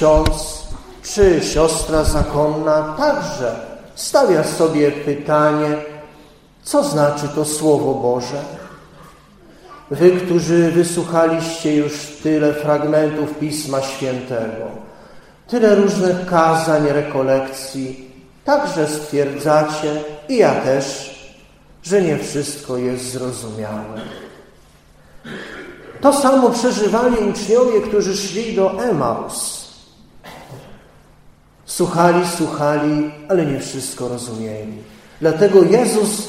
ksiądz czy siostra zakonna także stawia sobie pytanie, co znaczy to Słowo Boże. Wy, którzy wysłuchaliście już tyle fragmentów Pisma Świętego, tyle różnych kazań, rekolekcji, także stwierdzacie, i ja też, że nie wszystko jest zrozumiałe. To samo przeżywali uczniowie, którzy szli do Emaus. Słuchali, słuchali, ale nie wszystko rozumieli. Dlatego Jezus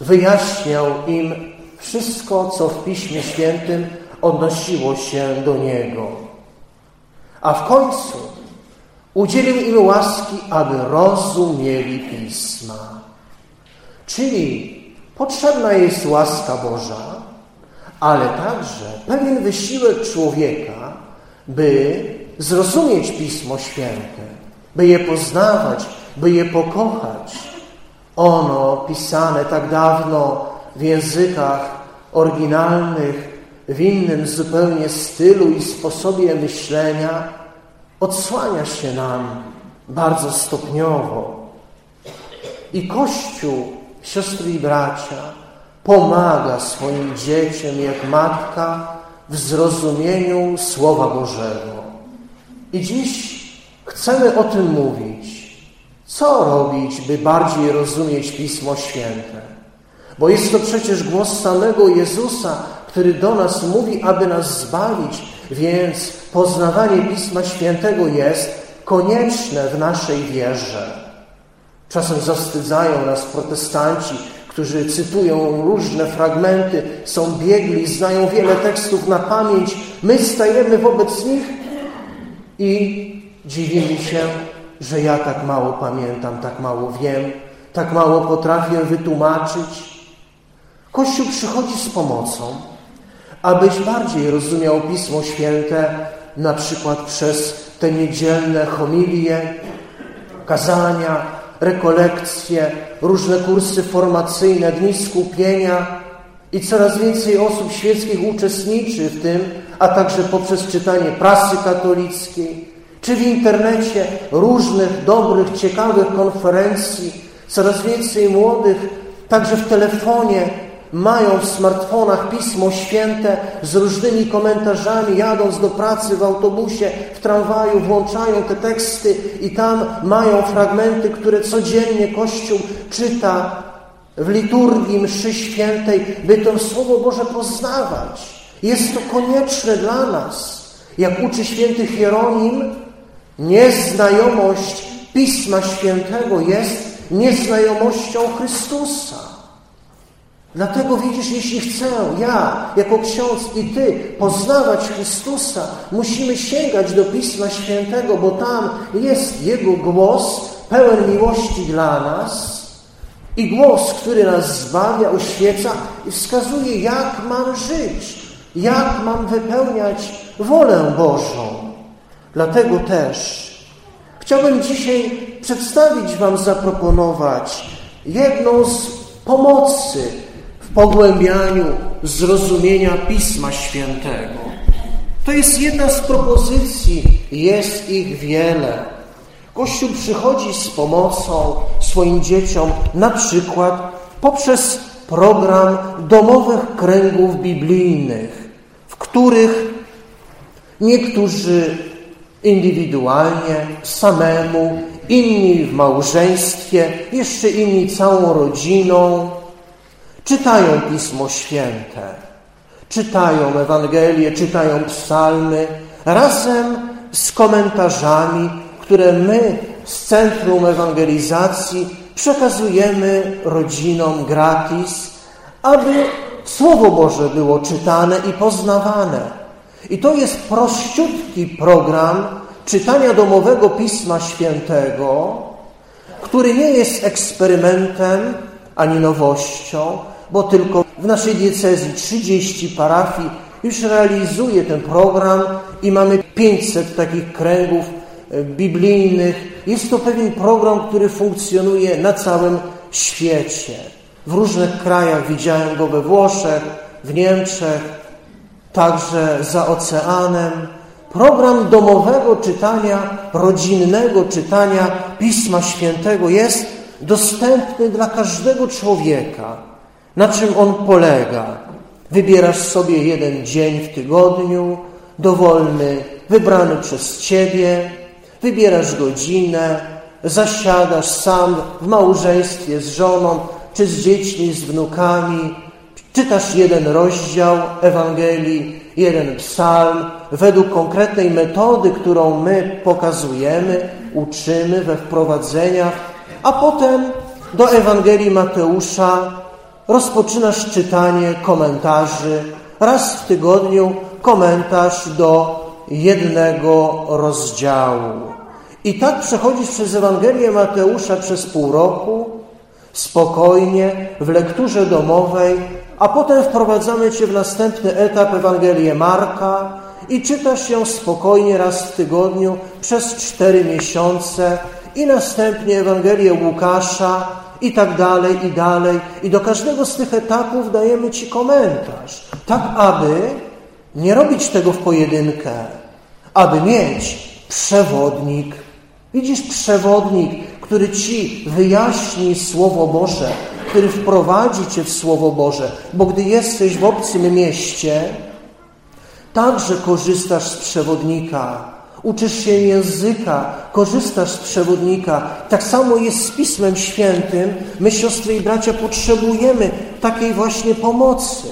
wyjaśniał im wszystko, co w Piśmie Świętym odnosiło się do Niego. A w końcu udzielił im łaski, aby rozumieli Pisma. Czyli potrzebna jest łaska Boża, ale także pewien wysiłek człowieka, by zrozumieć Pismo Święte, by je poznawać, by je pokochać. Ono pisane tak dawno w językach oryginalnych, w innym zupełnie stylu i sposobie myślenia, odsłania się nam bardzo stopniowo. I Kościół, siostry i bracia, pomaga swoim dzieciom jak matka w zrozumieniu Słowa Bożego. I dziś chcemy o tym mówić. Co robić, by bardziej rozumieć Pismo Święte? Bo jest to przecież głos samego Jezusa, który do nas mówi, aby nas zbawić, więc poznawanie Pisma Świętego jest konieczne w naszej wierze. Czasem zawstydzają nas protestanci, którzy cytują różne fragmenty, są biegli, znają wiele tekstów na pamięć. My stajemy wobec nich i dziwimy się, że ja tak mało pamiętam, tak mało wiem, tak mało potrafię wytłumaczyć. Kościół przychodzi z pomocą, abyś bardziej rozumiał Pismo Święte, na przykład przez te niedzielne homilie, kazania, rekolekcje, różne kursy formacyjne, dni skupienia i coraz więcej osób świeckich uczestniczy w tym, a także poprzez czytanie prasy katolickiej, czy w internecie różnych dobrych, ciekawych konferencji, coraz więcej młodych, także w telefonie mają w smartfonach Pismo Święte z różnymi komentarzami, jadąc do pracy w autobusie, w tramwaju, włączają te teksty i tam mają fragmenty, które codziennie Kościół czyta w liturgii mszy świętej, by to Słowo Boże poznawać. Jest to konieczne dla nas. Jak uczy święty Hieronim, nieznajomość Pisma Świętego jest nieznajomością Chrystusa. Dlatego widzisz, jeśli chcę ja, jako ksiądz i Ty poznawać Chrystusa, musimy sięgać do Pisma Świętego, bo tam jest Jego głos pełen miłości dla nas i głos, który nas zbawia, oświeca i wskazuje, jak mam żyć, jak mam wypełniać wolę Bożą. Dlatego też chciałbym dzisiaj przedstawić Wam, zaproponować jedną z pomocy, w pogłębianiu zrozumienia Pisma Świętego. To jest jedna z propozycji, jest ich wiele. Kościół przychodzi z pomocą swoim dzieciom na przykład poprzez program domowych kręgów biblijnych, w których niektórzy indywidualnie, samemu, inni w małżeństwie, jeszcze inni całą rodziną czytają Pismo Święte, czytają Ewangelię, czytają psalmy razem z komentarzami, które my z Centrum Ewangelizacji przekazujemy rodzinom gratis, aby Słowo Boże było czytane i poznawane. I to jest prościutki program czytania domowego Pisma Świętego, który nie jest eksperymentem ani nowością, bo tylko w naszej diecezji 30 parafii już realizuje ten program i mamy 500 takich kręgów e, biblijnych. Jest to pewien program, który funkcjonuje na całym świecie. W różnych krajach widziałem go we Włoszech, w Niemczech, także za oceanem. program domowego czytania, rodzinnego czytania Pisma Świętego jest dostępny dla każdego człowieka. Na czym on polega? Wybierasz sobie jeden dzień w tygodniu, dowolny, wybrany przez Ciebie, wybierasz godzinę, zasiadasz sam w małżeństwie z żoną, czy z dziećmi, z wnukami, czytasz jeden rozdział Ewangelii, jeden psalm, według konkretnej metody, którą my pokazujemy, uczymy we wprowadzeniach, a potem do Ewangelii Mateusza rozpoczynasz czytanie komentarzy. Raz w tygodniu komentarz do jednego rozdziału. I tak przechodzisz przez Ewangelię Mateusza przez pół roku, spokojnie, w lekturze domowej, a potem wprowadzamy Cię w następny etap Ewangelię Marka i czytasz ją spokojnie raz w tygodniu przez cztery miesiące i następnie Ewangelię Łukasza i tak dalej, i dalej. I do każdego z tych etapów dajemy Ci komentarz, tak aby nie robić tego w pojedynkę, aby mieć przewodnik. Widzisz, przewodnik, który Ci wyjaśni Słowo Boże, który wprowadzi Cię w Słowo Boże, bo gdy jesteś w obcym mieście, także korzystasz z przewodnika. Uczysz się języka, korzystasz z przewodnika. Tak samo jest z Pismem Świętym. My, siostry i bracia, potrzebujemy takiej właśnie pomocy.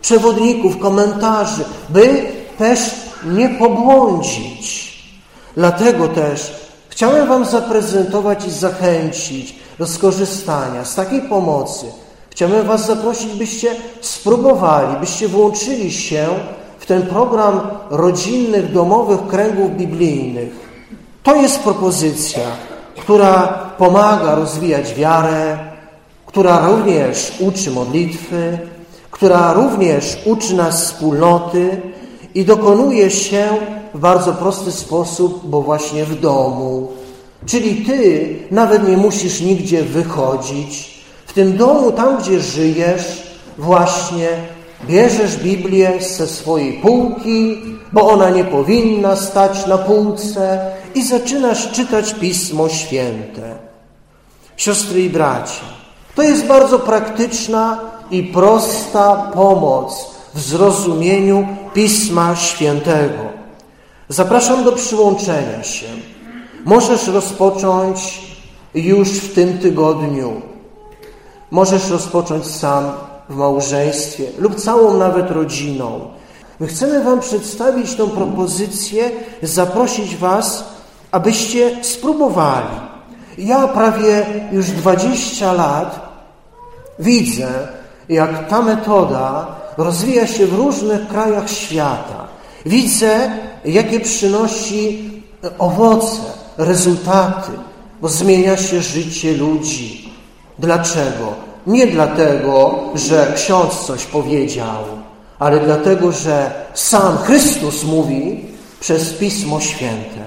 Przewodników, komentarzy, by też nie pobłądzić. Dlatego też chciałem Wam zaprezentować i zachęcić do skorzystania z takiej pomocy. Chciałbym Was zaprosić, byście spróbowali, byście włączyli się w ten program rodzinnych, domowych kręgów biblijnych. To jest propozycja, która pomaga rozwijać wiarę, która również uczy modlitwy, która również uczy nas wspólnoty i dokonuje się w bardzo prosty sposób, bo właśnie w domu, Czyli ty nawet nie musisz nigdzie wychodzić. W tym domu, tam gdzie żyjesz, właśnie bierzesz Biblię ze swojej półki, bo ona nie powinna stać na półce i zaczynasz czytać Pismo Święte. Siostry i bracia, to jest bardzo praktyczna i prosta pomoc w zrozumieniu Pisma Świętego. Zapraszam do przyłączenia się. Możesz rozpocząć już w tym tygodniu. Możesz rozpocząć sam w małżeństwie lub całą nawet rodziną. My chcemy Wam przedstawić tą propozycję, zaprosić Was, abyście spróbowali. Ja prawie już 20 lat widzę, jak ta metoda rozwija się w różnych krajach świata. Widzę, jakie przynosi owoce rezultaty, bo zmienia się życie ludzi. Dlaczego? Nie dlatego, że ksiądz coś powiedział, ale dlatego, że sam Chrystus mówi przez Pismo Święte.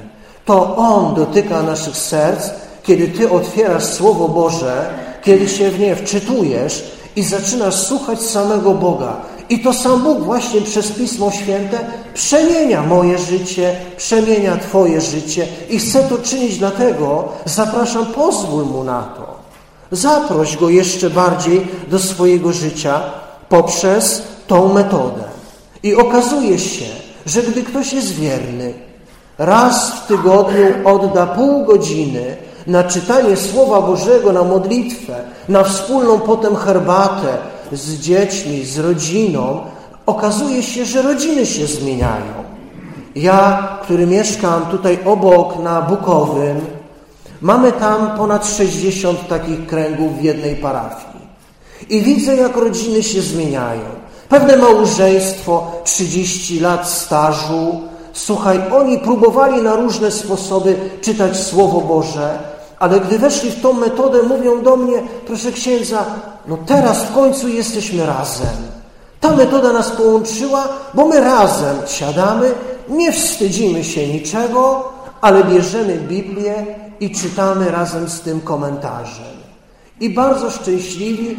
To On dotyka naszych serc, kiedy Ty otwierasz Słowo Boże, kiedy się w nie wczytujesz i zaczynasz słuchać samego Boga. I to sam Bóg właśnie przez Pismo Święte przemienia moje życie, przemienia Twoje życie i chce to czynić dlatego, zapraszam, pozwól Mu na to. Zaproś Go jeszcze bardziej do swojego życia poprzez tą metodę. I okazuje się, że gdy ktoś jest wierny, raz w tygodniu odda pół godziny na czytanie Słowa Bożego, na modlitwę, na wspólną potem herbatę, z dziećmi, z rodziną, okazuje się, że rodziny się zmieniają. Ja, który mieszkam tutaj obok na Bukowym, mamy tam ponad 60 takich kręgów w jednej parafii. I widzę, jak rodziny się zmieniają. Pewne małżeństwo, 30 lat stażu, słuchaj, oni próbowali na różne sposoby czytać Słowo Boże, ale gdy weszli w tą metodę, mówią do mnie, proszę księdza, no teraz w końcu jesteśmy razem. Ta metoda nas połączyła, bo my razem siadamy, nie wstydzimy się niczego, ale bierzemy Biblię i czytamy razem z tym komentarzem. I bardzo szczęśliwi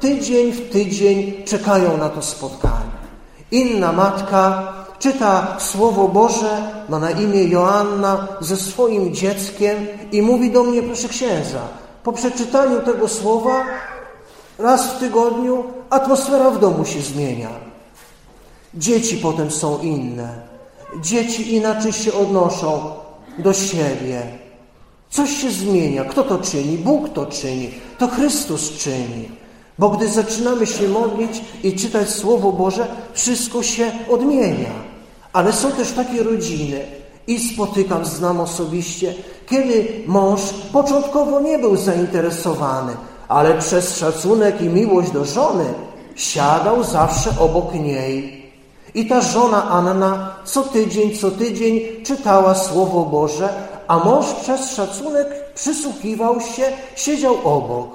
tydzień w tydzień czekają na to spotkanie. Inna matka czyta Słowo Boże, ma na imię Joanna ze swoim dzieckiem i mówi do mnie, proszę księdza, po przeczytaniu tego słowa raz w tygodniu atmosfera w domu się zmienia. Dzieci potem są inne. Dzieci inaczej się odnoszą do siebie. Coś się zmienia. Kto to czyni? Bóg to czyni. To Chrystus czyni. Bo gdy zaczynamy się modlić i czytać Słowo Boże, wszystko się odmienia. Ale są też takie rodziny, i spotykam, znam osobiście, kiedy mąż początkowo nie był zainteresowany, ale przez szacunek i miłość do żony siadał zawsze obok niej. I ta żona Anna co tydzień, co tydzień czytała Słowo Boże, a mąż przez szacunek przysłuchiwał się, siedział obok.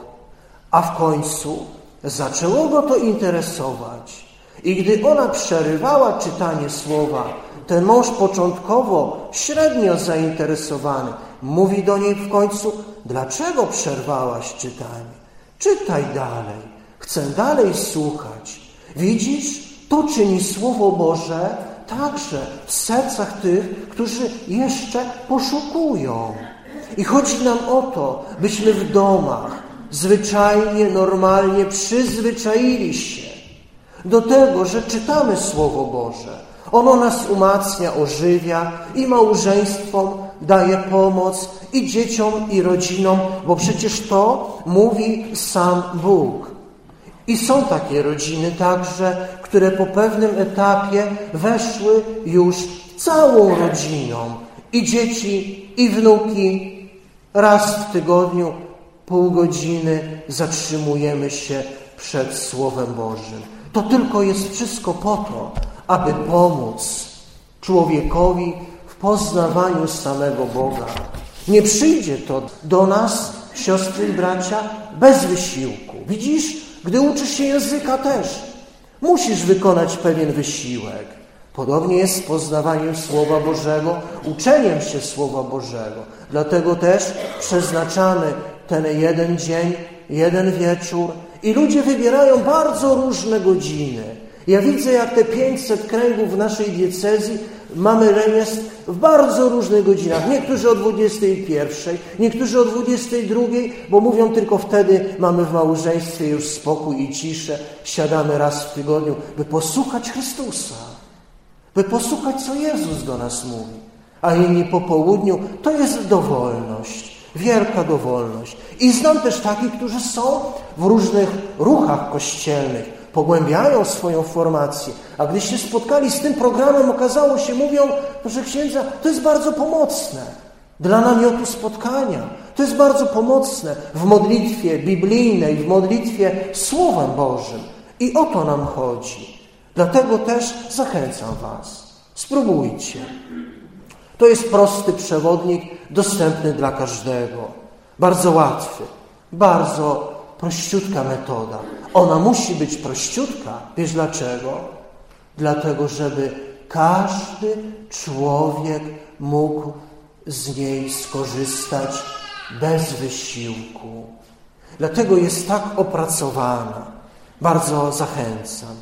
A w końcu zaczęło go to interesować. I gdy ona przerywała czytanie słowa, ten mąż początkowo średnio zainteresowany mówi do niej w końcu: Dlaczego przerwałaś czytanie? Czytaj dalej, chcę dalej słuchać. Widzisz, to czyni Słowo Boże także w sercach tych, którzy jeszcze poszukują. I chodzi nam o to, byśmy w domach zwyczajnie, normalnie przyzwyczaili się do tego, że czytamy Słowo Boże. Ono nas umacnia, ożywia i małżeństwom daje pomoc i dzieciom, i rodzinom, bo przecież to mówi sam Bóg. I są takie rodziny także, które po pewnym etapie weszły już całą rodziną. I dzieci, i wnuki. Raz w tygodniu, pół godziny zatrzymujemy się przed Słowem Bożym. To tylko jest wszystko po to, aby pomóc człowiekowi poznawaniu samego Boga. Nie przyjdzie to do nas, siostry i bracia, bez wysiłku. Widzisz, gdy uczysz się języka też, musisz wykonać pewien wysiłek. Podobnie jest z poznawaniem Słowa Bożego, uczeniem się Słowa Bożego. Dlatego też przeznaczamy ten jeden dzień, jeden wieczór i ludzie wybierają bardzo różne godziny. Ja widzę, jak te 500 kręgów w naszej diecezji mamy rejestr w bardzo różnych godzinach. Niektórzy o 21, niektórzy o 22, bo mówią tylko wtedy mamy w małżeństwie już spokój i ciszę. Siadamy raz w tygodniu, by posłuchać Chrystusa, by posłuchać, co Jezus do nas mówi. A inni po południu to jest dowolność, wielka dowolność. I znam też takich, którzy są w różnych ruchach kościelnych, pogłębiają swoją formację. A gdy się spotkali z tym programem, okazało się, mówią, proszę księdza, to jest bardzo pomocne dla namiotu spotkania. To jest bardzo pomocne w modlitwie biblijnej, w modlitwie Słowem Bożym. I o to nam chodzi. Dlatego też zachęcam Was. Spróbujcie. To jest prosty przewodnik, dostępny dla każdego. Bardzo łatwy, bardzo prościutka metoda. Ona musi być prościutka. Wiesz dlaczego? Dlatego, żeby każdy człowiek mógł z niej skorzystać bez wysiłku. Dlatego jest tak opracowana. Bardzo zachęcam.